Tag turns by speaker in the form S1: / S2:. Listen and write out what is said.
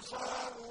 S1: الْأَبْصَارُ